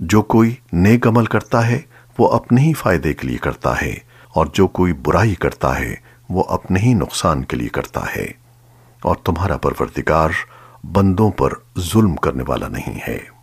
جو کوئی نیک عمل کرتا ہے، وہ اپنے ہی فائدے کے لیے کرتا ہے، اور جو کوئی برائی کرتا ہے، وہ اپنے ہی نقصان کے لیے کرتا ہے۔ اور تمہارا پروردگار بندوں پر ظلم کرنے والا نہیں ہے۔